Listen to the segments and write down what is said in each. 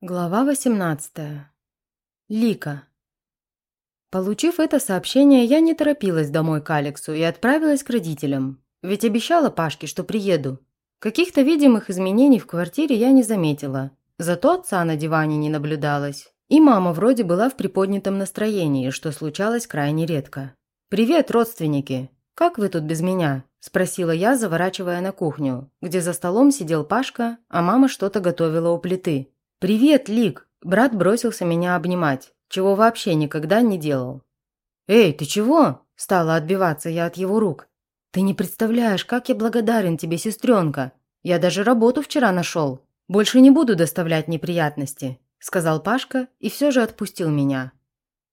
Глава 18. Лика. Получив это сообщение, я не торопилась домой к Алексу и отправилась к родителям. Ведь обещала Пашке, что приеду. Каких-то видимых изменений в квартире я не заметила. Зато отца на диване не наблюдалось. И мама вроде была в приподнятом настроении, что случалось крайне редко. «Привет, родственники! Как вы тут без меня?» – спросила я, заворачивая на кухню, где за столом сидел Пашка, а мама что-то готовила у плиты. «Привет, Лик!» Брат бросился меня обнимать, чего вообще никогда не делал. «Эй, ты чего?» – стала отбиваться я от его рук. «Ты не представляешь, как я благодарен тебе, сестренка. Я даже работу вчера нашел. Больше не буду доставлять неприятности», – сказал Пашка и все же отпустил меня.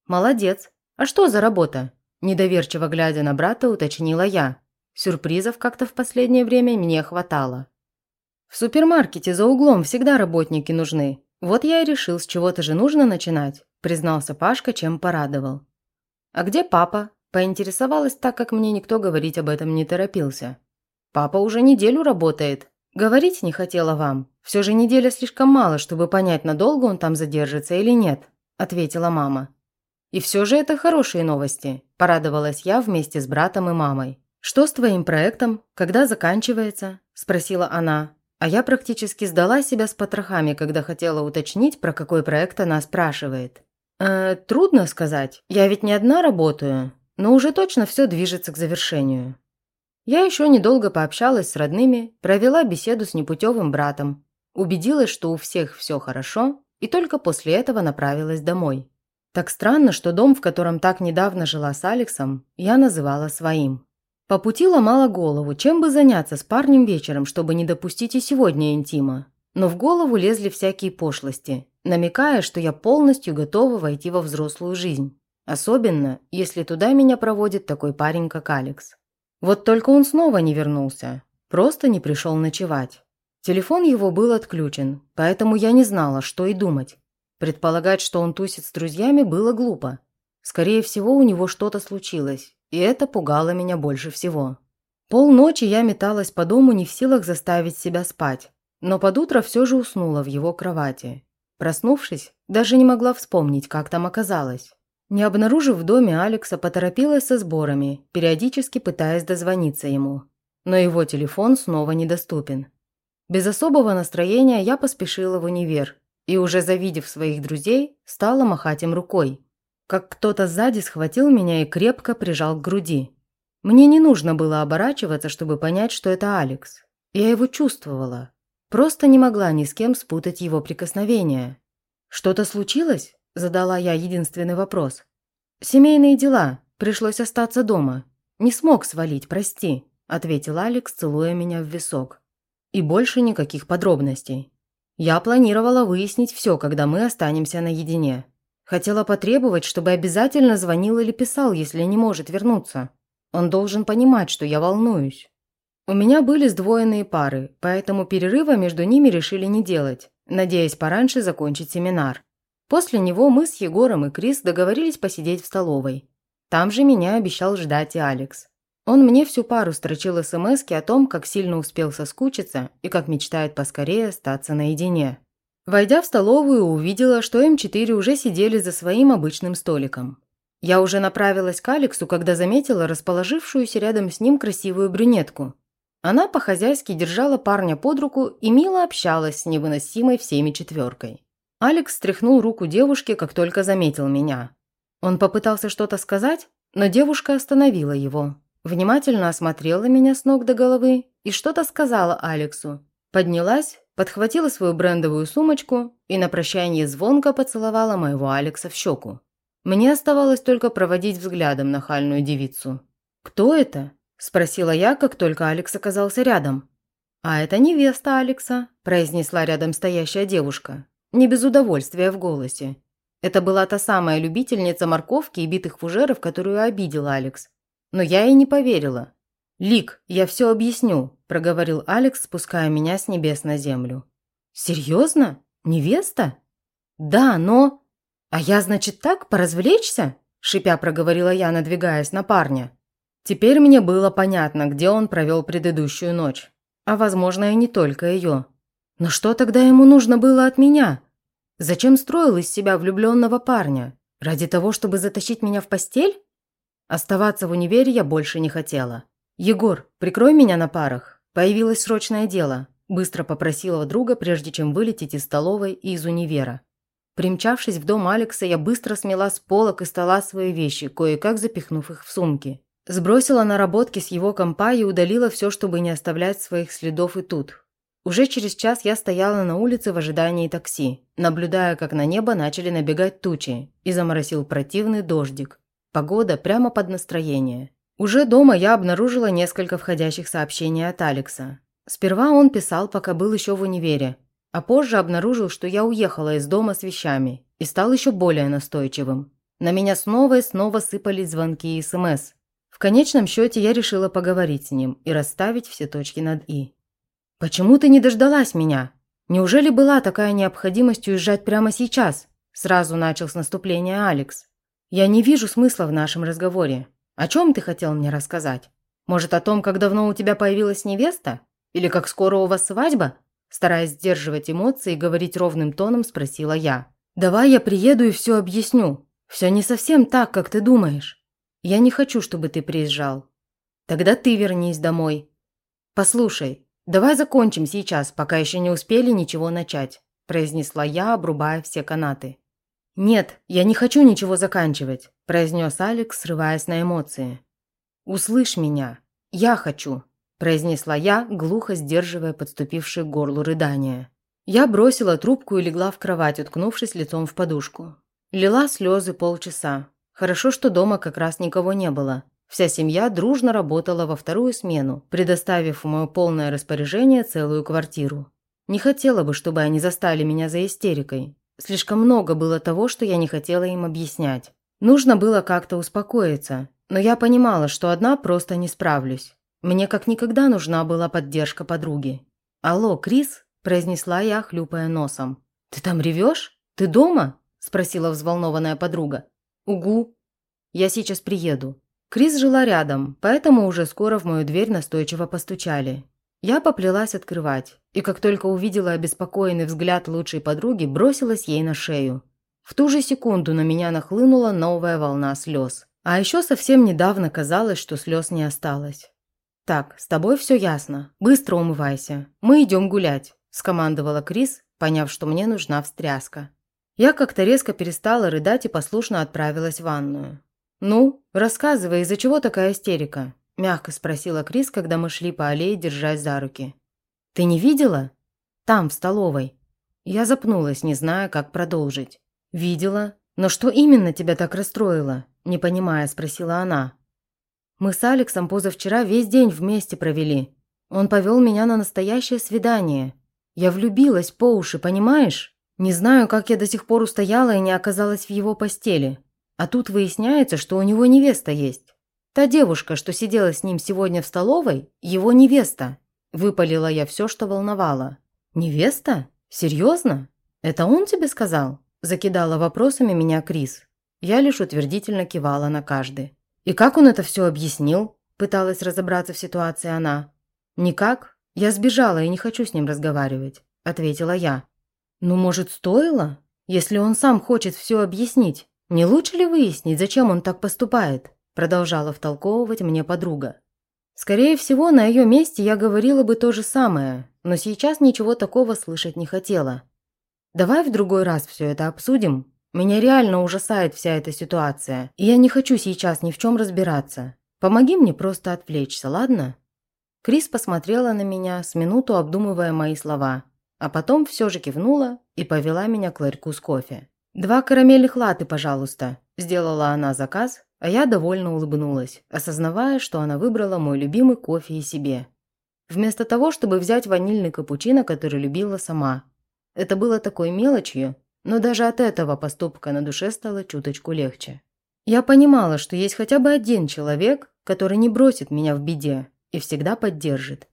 «Молодец. А что за работа?» Недоверчиво глядя на брата, уточнила я. Сюрпризов как-то в последнее время мне хватало. В супермаркете за углом всегда работники нужны. Вот я и решил, с чего-то же нужно начинать, признался Пашка, чем порадовал. А где папа? Поинтересовалась так, как мне никто говорить об этом не торопился. Папа уже неделю работает. Говорить не хотела вам. Все же неделя слишком мало, чтобы понять, надолго он там задержится или нет, ответила мама. И все же это хорошие новости, порадовалась я вместе с братом и мамой. «Что с твоим проектом? Когда заканчивается?» – спросила она, а я практически сдала себя с потрохами, когда хотела уточнить, про какой проект она спрашивает. «Э, трудно сказать. Я ведь не одна работаю, но уже точно все движется к завершению. Я еще недолго пообщалась с родными, провела беседу с непутевым братом, убедилась, что у всех все хорошо, и только после этого направилась домой. Так странно, что дом, в котором так недавно жила с Алексом, я называла своим. По пути ломала голову, чем бы заняться с парнем вечером, чтобы не допустить и сегодня интима. Но в голову лезли всякие пошлости, намекая, что я полностью готова войти во взрослую жизнь. Особенно, если туда меня проводит такой парень, как Алекс. Вот только он снова не вернулся. Просто не пришел ночевать. Телефон его был отключен, поэтому я не знала, что и думать. Предполагать, что он тусит с друзьями, было глупо. Скорее всего, у него что-то случилось, и это пугало меня больше всего. Полночи я металась по дому не в силах заставить себя спать, но под утро все же уснула в его кровати. Проснувшись, даже не могла вспомнить, как там оказалось. Не обнаружив в доме Алекса, поторопилась со сборами, периодически пытаясь дозвониться ему. Но его телефон снова недоступен. Без особого настроения я поспешила в универ и, уже завидев своих друзей, стала махать им рукой как кто-то сзади схватил меня и крепко прижал к груди. Мне не нужно было оборачиваться, чтобы понять, что это Алекс. Я его чувствовала. Просто не могла ни с кем спутать его прикосновения. «Что-то случилось?» – задала я единственный вопрос. «Семейные дела. Пришлось остаться дома. Не смог свалить, прости», – ответил Алекс, целуя меня в висок. И больше никаких подробностей. Я планировала выяснить все, когда мы останемся наедине. Хотела потребовать, чтобы обязательно звонил или писал, если не может вернуться. Он должен понимать, что я волнуюсь. У меня были сдвоенные пары, поэтому перерыва между ними решили не делать, надеясь пораньше закончить семинар. После него мы с Егором и Крис договорились посидеть в столовой. Там же меня обещал ждать и Алекс. Он мне всю пару строчил смски о том, как сильно успел соскучиться и как мечтает поскорее остаться наедине. Войдя в столовую, увидела, что М4 уже сидели за своим обычным столиком. Я уже направилась к Алексу, когда заметила расположившуюся рядом с ним красивую брюнетку. Она по-хозяйски держала парня под руку и мило общалась с невыносимой всеми четверкой. Алекс стряхнул руку девушки, как только заметил меня. Он попытался что-то сказать, но девушка остановила его. Внимательно осмотрела меня с ног до головы и что-то сказала Алексу. Поднялась, подхватила свою брендовую сумочку и на прощание звонко поцеловала моего Алекса в щеку. Мне оставалось только проводить взглядом нахальную девицу. «Кто это?» – спросила я, как только Алекс оказался рядом. «А это невеста Алекса», – произнесла рядом стоящая девушка, не без удовольствия в голосе. Это была та самая любительница морковки и битых фужеров, которую обидел Алекс. Но я ей не поверила. «Лик, я все объясню», – проговорил Алекс, спуская меня с небес на землю. «Серьезно? Невеста?» «Да, но...» «А я, значит, так, поразвлечься?» – шипя проговорила я, надвигаясь на парня. Теперь мне было понятно, где он провел предыдущую ночь. А, возможно, и не только ее. Но что тогда ему нужно было от меня? Зачем строил из себя влюбленного парня? Ради того, чтобы затащить меня в постель? Оставаться в универе я больше не хотела. «Егор, прикрой меня на парах. Появилось срочное дело», – быстро попросила друга, прежде чем вылететь из столовой и из универа. Примчавшись в дом Алекса, я быстро смела с полок и стола свои вещи, кое-как запихнув их в сумки. Сбросила наработки с его компа и удалила все, чтобы не оставлять своих следов и тут. Уже через час я стояла на улице в ожидании такси, наблюдая, как на небо начали набегать тучи, и заморосил противный дождик. Погода прямо под настроение. Уже дома я обнаружила несколько входящих сообщений от Алекса. Сперва он писал, пока был еще в универе, а позже обнаружил, что я уехала из дома с вещами и стал еще более настойчивым. На меня снова и снова сыпались звонки и СМС. В конечном счете я решила поговорить с ним и расставить все точки над «и». «Почему ты не дождалась меня? Неужели была такая необходимость уезжать прямо сейчас?» Сразу начал с наступления Алекс. «Я не вижу смысла в нашем разговоре. О чем ты хотел мне рассказать? Может, о том, как давно у тебя появилась невеста? Или как скоро у вас свадьба?» Стараясь сдерживать эмоции и говорить ровным тоном, спросила я. «Давай я приеду и все объясню. Все не совсем так, как ты думаешь. Я не хочу, чтобы ты приезжал. Тогда ты вернись домой. Послушай, «Давай закончим сейчас, пока еще не успели ничего начать», – произнесла я, обрубая все канаты. «Нет, я не хочу ничего заканчивать», – произнес Алекс, срываясь на эмоции. «Услышь меня. Я хочу», – произнесла я, глухо сдерживая подступившие к горлу рыдания. Я бросила трубку и легла в кровать, уткнувшись лицом в подушку. Лила слезы полчаса. Хорошо, что дома как раз никого не было. Вся семья дружно работала во вторую смену, предоставив в мое полное распоряжение целую квартиру. Не хотела бы, чтобы они застали меня за истерикой. Слишком много было того, что я не хотела им объяснять. Нужно было как-то успокоиться, но я понимала, что одна просто не справлюсь. Мне как никогда нужна была поддержка подруги. «Алло, Крис?» – произнесла я, хлюпая носом. «Ты там ревешь? Ты дома?» – спросила взволнованная подруга. «Угу. Я сейчас приеду. Крис жила рядом, поэтому уже скоро в мою дверь настойчиво постучали. Я поплелась открывать, и как только увидела обеспокоенный взгляд лучшей подруги, бросилась ей на шею. В ту же секунду на меня нахлынула новая волна слез. А еще совсем недавно казалось, что слез не осталось. «Так, с тобой все ясно. Быстро умывайся. Мы идем гулять», – скомандовала Крис, поняв, что мне нужна встряска. Я как-то резко перестала рыдать и послушно отправилась в ванную. «Ну, рассказывай, из-за чего такая истерика?» – мягко спросила Крис, когда мы шли по аллее, держась за руки. «Ты не видела?» «Там, в столовой». Я запнулась, не зная, как продолжить. «Видела. Но что именно тебя так расстроило?» – не понимая, спросила она. «Мы с Алексом позавчера весь день вместе провели. Он повел меня на настоящее свидание. Я влюбилась по уши, понимаешь? Не знаю, как я до сих пор устояла и не оказалась в его постели. А тут выясняется, что у него невеста есть. Та девушка, что сидела с ним сегодня в столовой, его невеста. Выпалила я все, что волновало. «Невеста? Серьезно? Это он тебе сказал?» Закидала вопросами меня Крис. Я лишь утвердительно кивала на каждый. «И как он это все объяснил?» Пыталась разобраться в ситуации она. «Никак. Я сбежала и не хочу с ним разговаривать», ответила я. «Ну, может, стоило? Если он сам хочет все объяснить, «Не лучше ли выяснить, зачем он так поступает?» Продолжала втолковывать мне подруга. Скорее всего, на ее месте я говорила бы то же самое, но сейчас ничего такого слышать не хотела. «Давай в другой раз все это обсудим. Меня реально ужасает вся эта ситуация, и я не хочу сейчас ни в чем разбираться. Помоги мне просто отвлечься, ладно?» Крис посмотрела на меня, с минуту обдумывая мои слова, а потом все же кивнула и повела меня к ларьку с кофе. «Два карамельных латы, пожалуйста», – сделала она заказ, а я довольно улыбнулась, осознавая, что она выбрала мой любимый кофе и себе. Вместо того, чтобы взять ванильный капучино, который любила сама. Это было такой мелочью, но даже от этого поступка на душе стало чуточку легче. Я понимала, что есть хотя бы один человек, который не бросит меня в беде и всегда поддержит.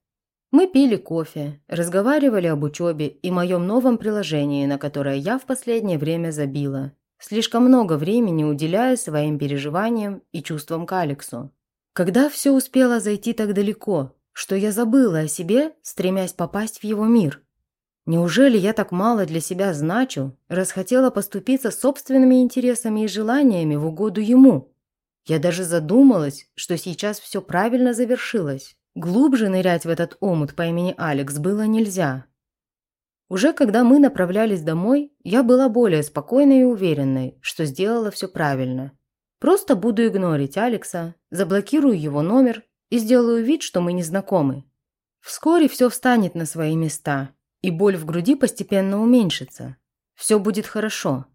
Мы пили кофе, разговаривали об учебе и моем новом приложении, на которое я в последнее время забила. Слишком много времени уделяя своим переживаниям и чувствам к Алексу. Когда все успело зайти так далеко, что я забыла о себе, стремясь попасть в его мир? Неужели я так мало для себя значу, раз хотела поступиться собственными интересами и желаниями в угоду ему? Я даже задумалась, что сейчас все правильно завершилось. Глубже нырять в этот омут по имени Алекс было нельзя. Уже когда мы направлялись домой, я была более спокойной и уверенной, что сделала все правильно. Просто буду игнорить Алекса, заблокирую его номер и сделаю вид, что мы не знакомы. Вскоре все встанет на свои места, и боль в груди постепенно уменьшится. Все будет хорошо.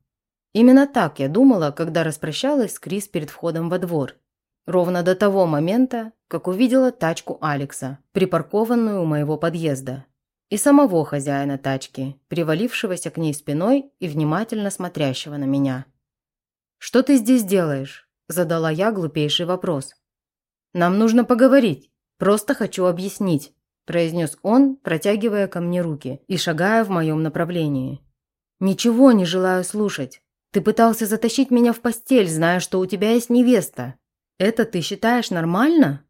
Именно так я думала, когда распрощалась с Крис перед входом во двор. Ровно до того момента, как увидела тачку Алекса, припаркованную у моего подъезда. И самого хозяина тачки, привалившегося к ней спиной и внимательно смотрящего на меня. «Что ты здесь делаешь?» – задала я глупейший вопрос. «Нам нужно поговорить. Просто хочу объяснить», – произнес он, протягивая ко мне руки и шагая в моем направлении. «Ничего не желаю слушать. Ты пытался затащить меня в постель, зная, что у тебя есть невеста. Это ты считаешь нормально?»